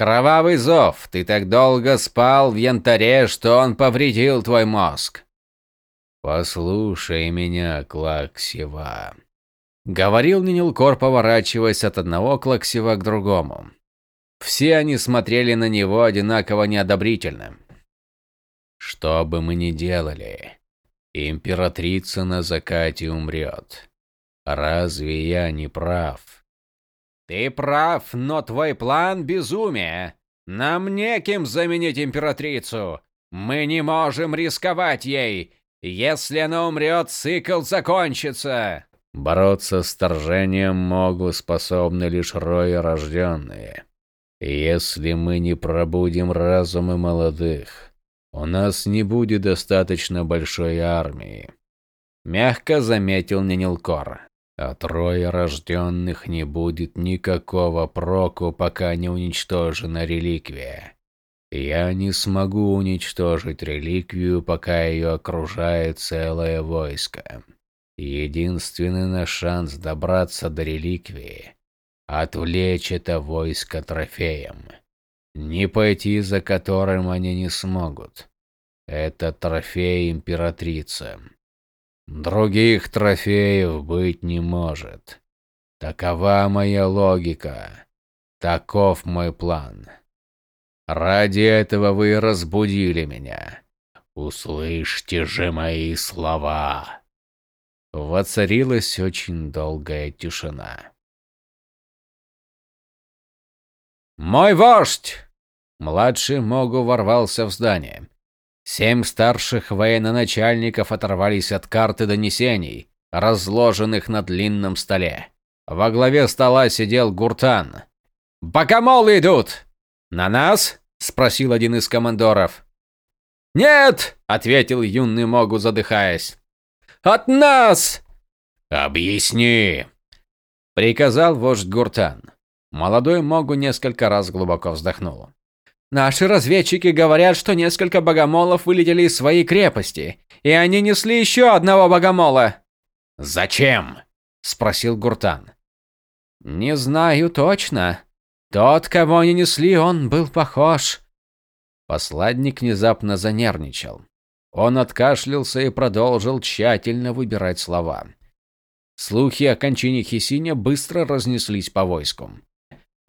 Кровавый зов, ты так долго спал в янтаре, что он повредил твой мозг. Послушай меня, Клаксива. Говорил Нинилкор, поворачиваясь от одного Клаксива к другому. Все они смотрели на него одинаково неодобрительно. Что бы мы ни делали, императрица на закате умрет. Разве я не прав? Ты прав, но твой план безумие. Нам неким заменить императрицу. Мы не можем рисковать ей. Если она умрет, цикл закончится. Бороться с вторжением могут способны лишь рои рожденные. Если мы не пробудим разумы молодых, у нас не будет достаточно большой армии. Мягко заметил Ненилкор. От роя рожденных не будет никакого проку, пока не уничтожена реликвия. Я не смогу уничтожить реликвию, пока ее окружает целое войско. Единственный наш шанс добраться до реликвии – отвлечь это войско трофеем. Не пойти за которым они не смогут. Это трофей императрицы. Других трофеев быть не может. Такова моя логика. Таков мой план. Ради этого вы разбудили меня. Услышьте же мои слова. Воцарилась очень долгая тишина. «Мой вождь!» Младший Могу ворвался в здание. Семь старших военачальников оторвались от карты донесений, разложенных на длинном столе. Во главе стола сидел Гуртан. «Богомолы идут!» «На нас?» – спросил один из командоров. «Нет!» – ответил юный Могу, задыхаясь. «От нас!» «Объясни!» – приказал вождь Гуртан. Молодой Могу несколько раз глубоко вздохнул. Наши разведчики говорят, что несколько богомолов вылетели из своей крепости, и они несли еще одного богомола. Зачем? спросил Гуртан. Не знаю точно. Тот, кого они несли, он был похож. Посладник внезапно занервничал. Он откашлялся и продолжил тщательно выбирать слова. Слухи о кончине Хисиня быстро разнеслись по войску.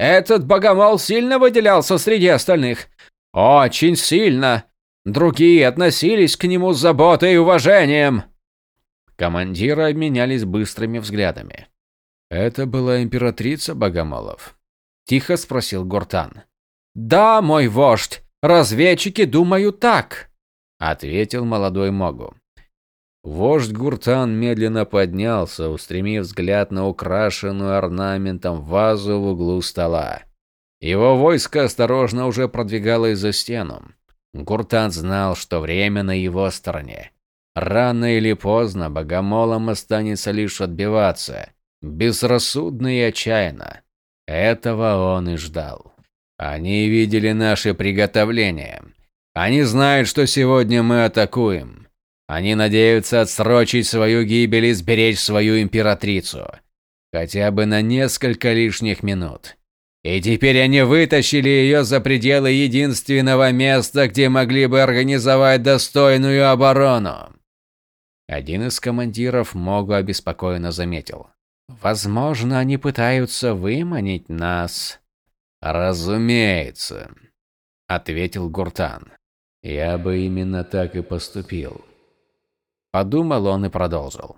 Этот богомол сильно выделялся среди остальных. Очень сильно. Другие относились к нему с заботой и уважением. Командиры обменялись быстрыми взглядами. Это была императрица богомолов? Тихо спросил Гуртан. Да, мой вождь. Разведчики думают так, ответил молодой Могу. Вождь Гуртан медленно поднялся, устремив взгляд на украшенную орнаментом вазу в углу стола. Его войско осторожно уже продвигалось за стену. Гуртан знал, что время на его стороне. Рано или поздно богомолам останется лишь отбиваться, безрассудно и отчаянно. Этого он и ждал. Они видели наши приготовления. Они знают, что сегодня мы атакуем. Они надеются отсрочить свою гибель и сберечь свою императрицу. Хотя бы на несколько лишних минут. И теперь они вытащили ее за пределы единственного места, где могли бы организовать достойную оборону. Один из командиров Могу обеспокоенно заметил. «Возможно, они пытаются выманить нас». «Разумеется», — ответил Гуртан. «Я бы именно так и поступил. Подумал он и продолжил.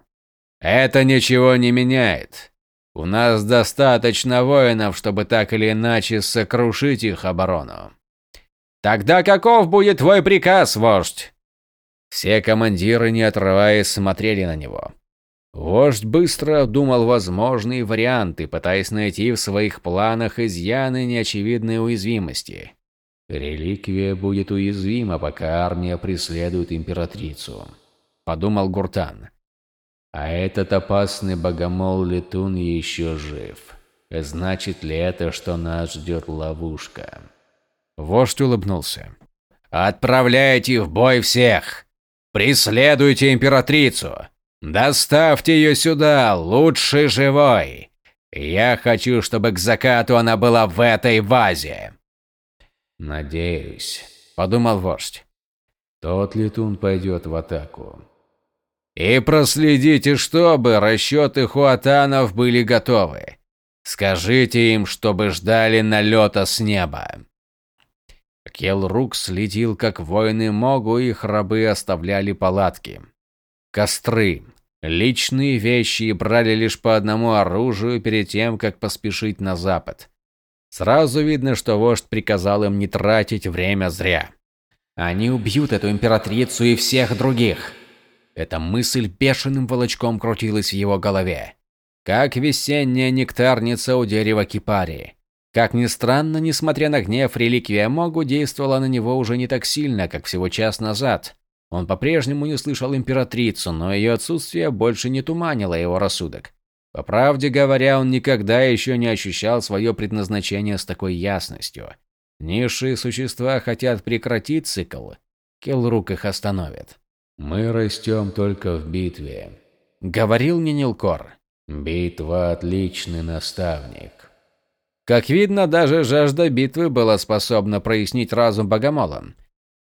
Это ничего не меняет. У нас достаточно воинов, чтобы так или иначе сокрушить их оборону. Тогда каков будет твой приказ, вождь? Все командиры, не отрываясь, смотрели на него. Вождь быстро обдумал возможные варианты, пытаясь найти в своих планах изъяны неочевидные уязвимости. Реликвия будет уязвима, пока армия преследует императрицу подумал Гуртан. А этот опасный богомол-летун еще жив. Значит ли это, что нас ждет ловушка? Вождь улыбнулся. Отправляйте в бой всех! Преследуйте императрицу! Доставьте ее сюда, лучше живой! Я хочу, чтобы к закату она была в этой вазе. «Надеюсь», – подумал вождь. «Тот летун пойдет в атаку». «И проследите, чтобы расчеты хуатанов были готовы. Скажите им, чтобы ждали налета с неба». Келрук следил, как воины Могу и их рабы оставляли палатки. Костры, личные вещи и брали лишь по одному оружию перед тем, как поспешить на запад. Сразу видно, что вождь приказал им не тратить время зря. Они убьют эту императрицу и всех других. Эта мысль бешеным волочком крутилась в его голове. Как весенняя нектарница у дерева кипарии. Как ни странно, несмотря на гнев, реликвия Могу действовала на него уже не так сильно, как всего час назад. Он по-прежнему не слышал императрицу, но ее отсутствие больше не туманило его рассудок. По правде говоря, он никогда еще не ощущал свое предназначение с такой ясностью. Низшие существа хотят прекратить цикл. Келрук их остановит. «Мы растем только в битве», — говорил Нинилкор. «Битва – отличный наставник». Как видно, даже жажда битвы была способна прояснить разум богомола.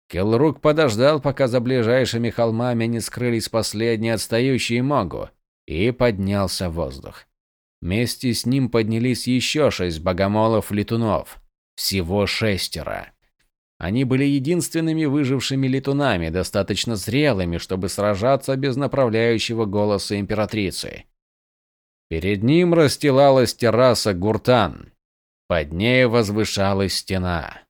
Келрук подождал, пока за ближайшими холмами не скрылись последние отстающие Могу, и поднялся в воздух. Вместе с ним поднялись еще шесть богомолов-летунов. Всего шестеро. Они были единственными выжившими летунами, достаточно зрелыми, чтобы сражаться без направляющего голоса императрицы. Перед ним расстилалась терраса Гуртан. Под ней возвышалась стена.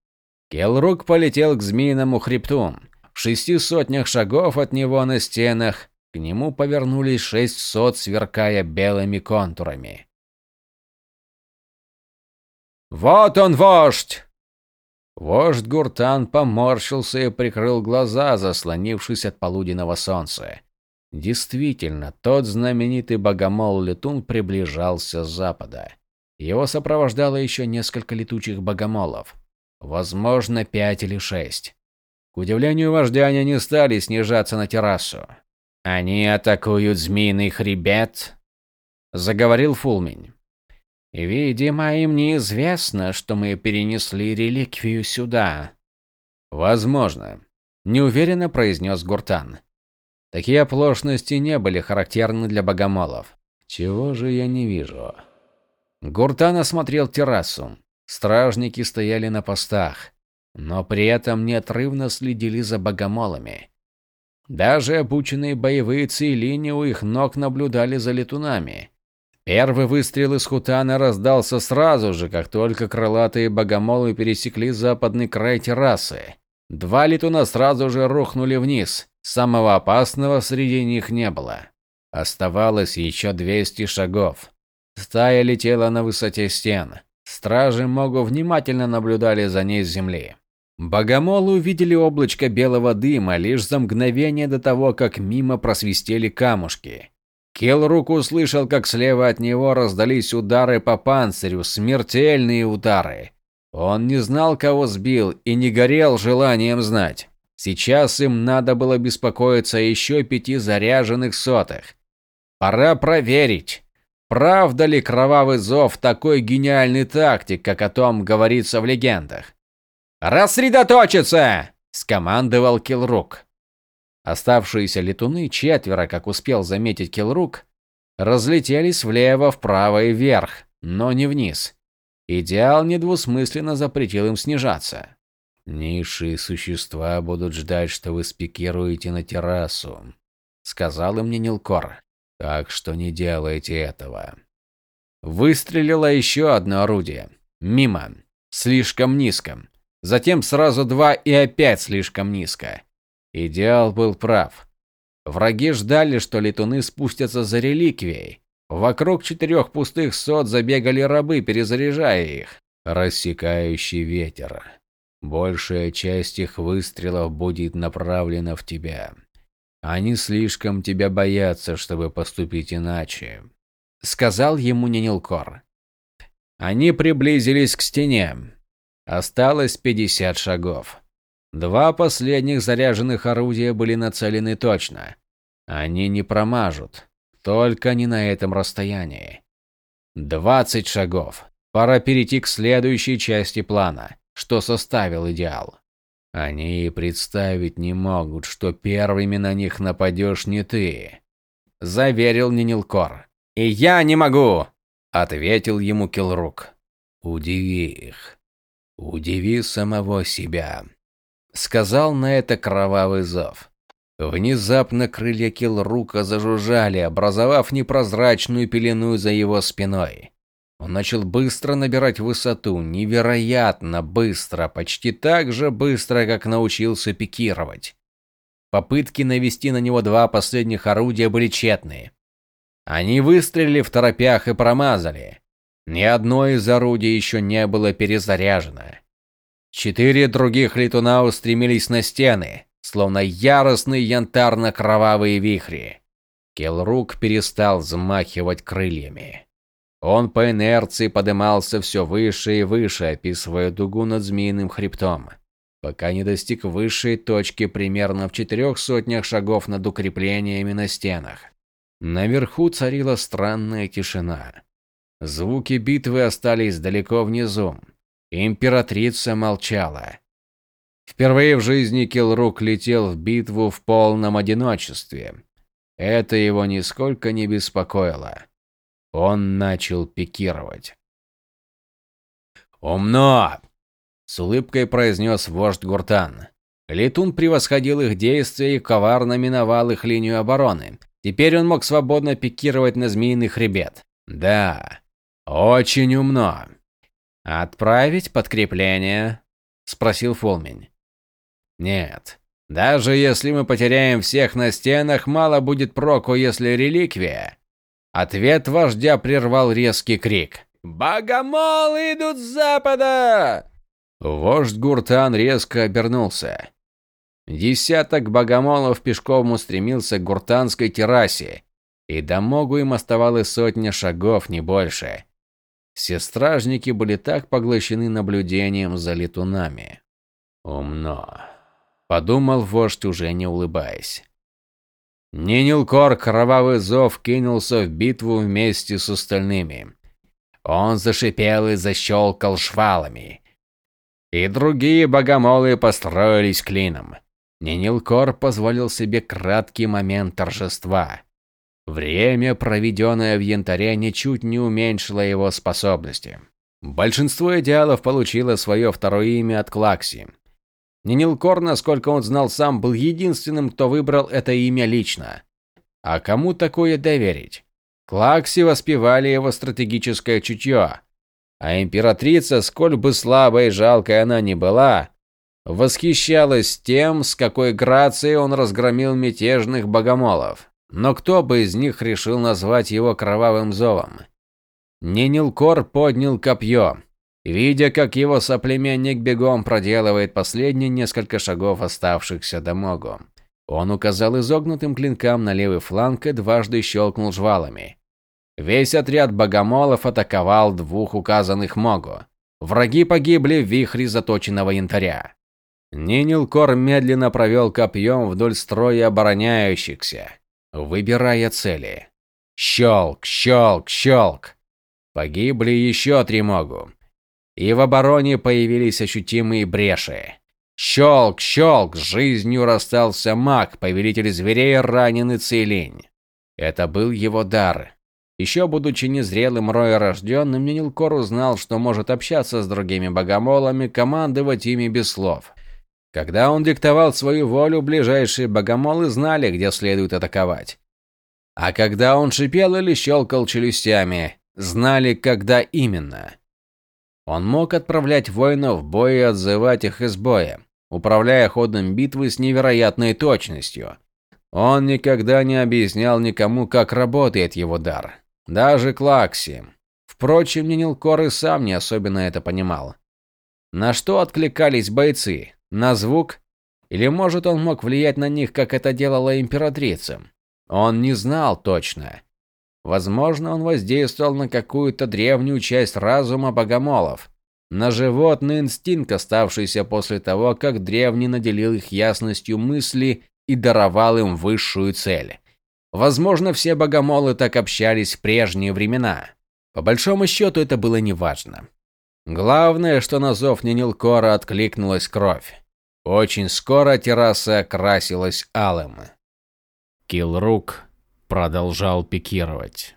Келрук полетел к змеиному хребту. В шести сотнях шагов от него на стенах к нему повернулись шесть сот, сверкая белыми контурами. «Вот он, вождь!» Вождь Гуртан поморщился и прикрыл глаза, заслонившись от полуденного солнца. Действительно, тот знаменитый богомол-летун приближался с запада. Его сопровождало еще несколько летучих богомолов. Возможно, пять или шесть. К удивлению вождя, они не стали снижаться на террасу. «Они атакуют змеиный хребет?» – заговорил Фулмень. «Видимо, им неизвестно, что мы перенесли реликвию сюда». «Возможно», – неуверенно произнес Гуртан. Такие оплошности не были характерны для богомолов. «Чего же я не вижу?» Гуртан осмотрел террасу. Стражники стояли на постах, но при этом неотрывно следили за богомолами. Даже обученные боевые цейлини у их ног наблюдали за летунами. Первый выстрел из хутана раздался сразу же, как только крылатые богомолы пересекли западный край террасы. Два летуна сразу же рухнули вниз. Самого опасного среди них не было. Оставалось еще 200 шагов. Стая летела на высоте стен. Стражи Могу внимательно наблюдали за ней с земли. Богомолы увидели облачко белого дыма лишь за мгновение до того, как мимо просвистели камушки. Келрук услышал, как слева от него раздались удары по панцирю, смертельные удары. Он не знал, кого сбил, и не горел желанием знать. Сейчас им надо было беспокоиться о еще пяти заряженных сотых. Пора проверить, Правда ли кровавый зов такой гениальный тактик, как о том говорится в легендах? «Рассредоточиться!» – скомандовал Килрук. Оставшиеся летуны, четверо, как успел заметить Килрук, разлетелись влево, вправо и вверх, но не вниз. Идеал недвусмысленно запретил им снижаться. «Низшие существа будут ждать, что вы спикируете на террасу», — сказал им Нинилкор. Так что не делайте этого. Выстрелило еще одно орудие. Мимо. Слишком низко. Затем сразу два и опять слишком низко. Идеал был прав. Враги ждали, что летуны спустятся за реликвией. Вокруг четырех пустых сот забегали рабы, перезаряжая их. Рассекающий ветер. Большая часть их выстрелов будет направлена в тебя. Они слишком тебя боятся, чтобы поступить иначе, сказал ему Нинилкор. Они приблизились к стене. Осталось 50 шагов. Два последних заряженных орудия были нацелены точно. Они не промажут, только не на этом расстоянии. 20 шагов. Пора перейти к следующей части плана. что составил идеал. Они представить не могут, что первыми на них нападешь не ты, заверил Нинилкор. И я не могу, ответил ему Килрук. Удиви их. Удиви самого себя, сказал на это кровавый зов. Внезапно крылья Килрука зажужжали, образовав непрозрачную пелену за его спиной. Он начал быстро набирать высоту, невероятно быстро, почти так же быстро, как научился пикировать. Попытки навести на него два последних орудия были тщетны. Они выстрелили в торопях и промазали. Ни одно из орудий еще не было перезаряжено. Четыре других летуна устремились на стены, словно яростные янтарно-кровавые вихри. Келрук перестал взмахивать крыльями. Он по инерции подымался все выше и выше, описывая дугу над змеиным хребтом, пока не достиг высшей точки примерно в четырех сотнях шагов над укреплениями на стенах. Наверху царила странная тишина. Звуки битвы остались далеко внизу. Императрица молчала. Впервые в жизни Килрук летел в битву в полном одиночестве. Это его нисколько не беспокоило. Он начал пикировать. «Умно!» – с улыбкой произнес вождь Гуртан. Летун превосходил их действия и коварно миновал их линию обороны. Теперь он мог свободно пикировать на змеиный хребет. «Да, очень умно!» «Отправить подкрепление?» – спросил Фолмень. «Нет. Даже если мы потеряем всех на стенах, мало будет проку, если реликвия, Ответ вождя прервал резкий крик. «Богомолы идут с запада!» Вождь Гуртан резко обернулся. Десяток богомолов пешком устремился к гуртанской террасе, и до Могу им оставалось сотня шагов, не больше. Все стражники были так поглощены наблюдением за летунами. «Умно», – подумал вождь, уже не улыбаясь. Нинилкор Кровавый Зов кинулся в битву вместе с остальными. Он зашипел и защелкал швалами. И другие богомолы построились клином. Нинилкор позволил себе краткий момент торжества. Время, проведенное в янтаре, ничуть не уменьшило его способности. Большинство идеалов получило свое второе имя от Клакси. Нинилкор, насколько он знал сам, был единственным, кто выбрал это имя лично. А кому такое доверить? Клакси воспевали его стратегическое чутье. А императрица, сколь бы слабой и жалкой она ни была, восхищалась тем, с какой грацией он разгромил мятежных богомолов. Но кто бы из них решил назвать его кровавым зовом? Нинилкор поднял копье. Видя, как его соплеменник бегом проделывает последние несколько шагов оставшихся до Могу, он указал изогнутым клинкам на левый фланг и дважды щелкнул жвалами. Весь отряд богомолов атаковал двух указанных Могу. Враги погибли в вихре заточенного янтаря. Нинилкор медленно провел копьем вдоль строя обороняющихся, выбирая цели. Щелк, щелк, щелк. Погибли еще три Могу и в обороне появились ощутимые бреши. Щелк, щелк, жизнью расстался маг, повелитель зверей, раненый целень. Это был его дар. Еще будучи незрелым роерожденным, Нинилкор узнал, что может общаться с другими богомолами, командовать ими без слов. Когда он диктовал свою волю, ближайшие богомолы знали, где следует атаковать. А когда он шипел или щелкал челюстями, знали, когда именно. Он мог отправлять воинов в бой и отзывать их из боя, управляя ходом битвы с невероятной точностью. Он никогда не объяснял никому, как работает его дар. Даже Клакси. Впрочем, Нинилкор и сам не особенно это понимал. На что откликались бойцы? На звук? Или, может, он мог влиять на них, как это делала императрица? Он не знал точно. Возможно, он воздействовал на какую-то древнюю часть разума богомолов, на животный инстинкт, оставшийся после того, как древний наделил их ясностью мысли и даровал им высшую цель. Возможно, все богомолы так общались в прежние времена. По большому счету, это было неважно. Главное, что на зов Нинилкора откликнулась кровь. Очень скоро терраса окрасилась алым. Килрук продолжал пикировать.